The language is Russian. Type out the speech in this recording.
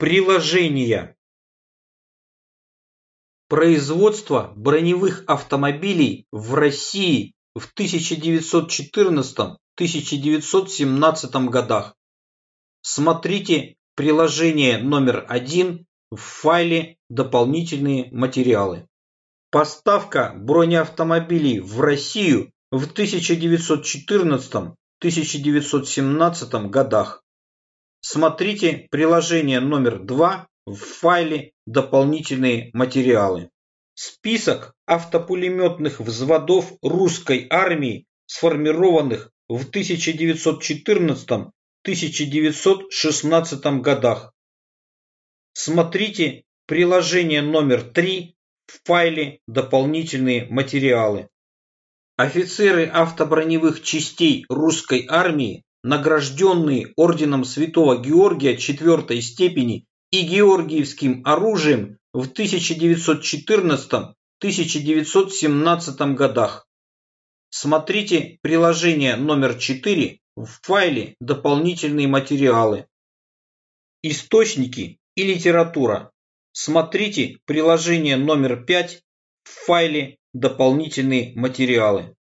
Приложения. Производство броневых автомобилей в России в 1914-1917 годах. Смотрите приложение номер один в файле «Дополнительные материалы». Поставка бронеавтомобилей в Россию в 1914-1917 годах. Смотрите приложение номер два в файле «Дополнительные материалы». Список автопулеметных взводов русской армии, сформированных в 1914-1916 годах. Смотрите приложение номер 3 в файле «Дополнительные материалы». Офицеры автоброневых частей русской армии, награжденные орденом Святого Георгия четвертой степени и Георгиевским оружием в 1914-1917 годах. Смотрите приложение номер 4 в файле «Дополнительные материалы». Источники и литература. Смотрите приложение номер 5 в файле «Дополнительные материалы».